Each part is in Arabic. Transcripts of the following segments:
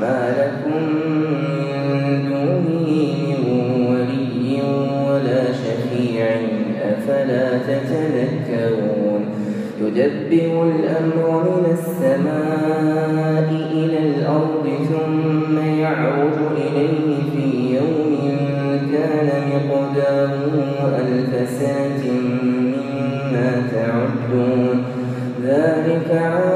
ما لكم من دونه من ولي ولا شفيع أفلا تتذكرون؟ يدبر الأمر من السماء إلى الأرض ثم يعرج إليه في يوم كان مقداره ألف سنة مما تعدون. ذلك الغيب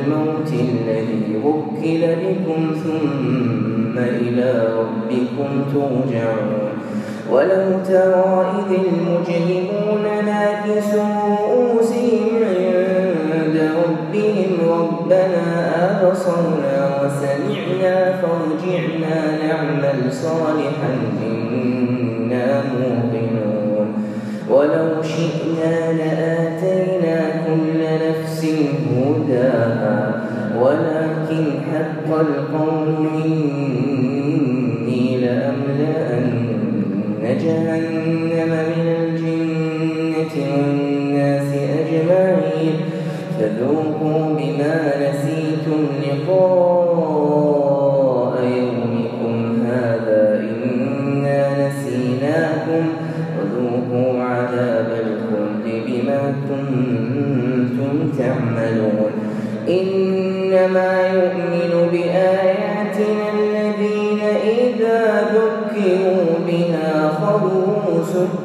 الموت الذي وكل بكم ثم إلى ربكم ترجعون. ولو ترى إذ المجرمون ناكسوا رؤوسهم عند ربهم ربنا أبصرنا وسمعنا فارجعنا نعمل صالحا إنا موقنون. ولو شئنا لآتينا كل نفس هداها حق القول مني لأملأن جهنم من الجنة والناس أجمعين فذوقوا بما نسيتم لقاء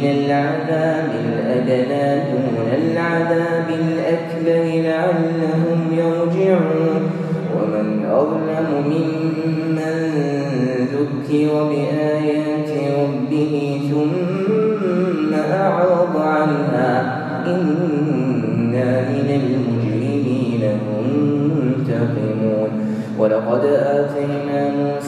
من العذاب الأدنى دون العذاب الأكبر لعلهم يرجعون. ومن أظلم ممن ذكر بآيات ربه ثم أعرض عنها إنا من المجرمين منتقمون. ولقد آتينا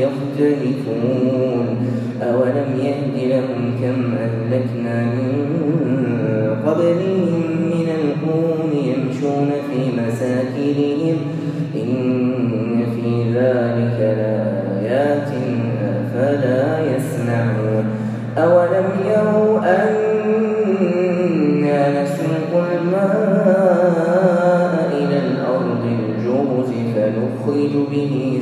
يختلفون. أولم يهد لهم كم أهلكنا من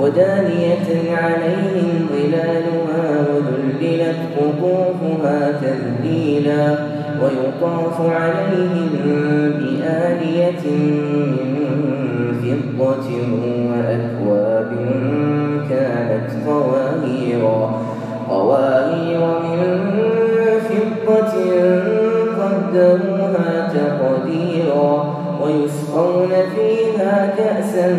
ودانية عليهم ظلالها وذللت قطوفها تذليلا ويطاف عليهم بآلية من فضة وأكواب كانت قواريرا قوارير من فضة قدروها تقديرا ويسقون فيها كأسا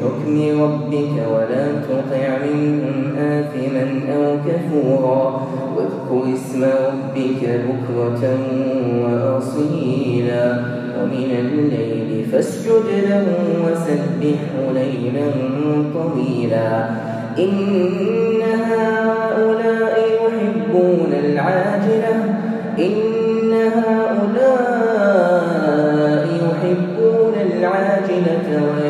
لحكم ربك ولا تطع منهم آثما أو كفورا. واذكر اسم ربك بكرة وأصيلا. ومن الليل فاسجد له وسبحه ليلا طويلا. إن هؤلاء يحبون العاجلة. إن هؤلاء يحبون العاجلة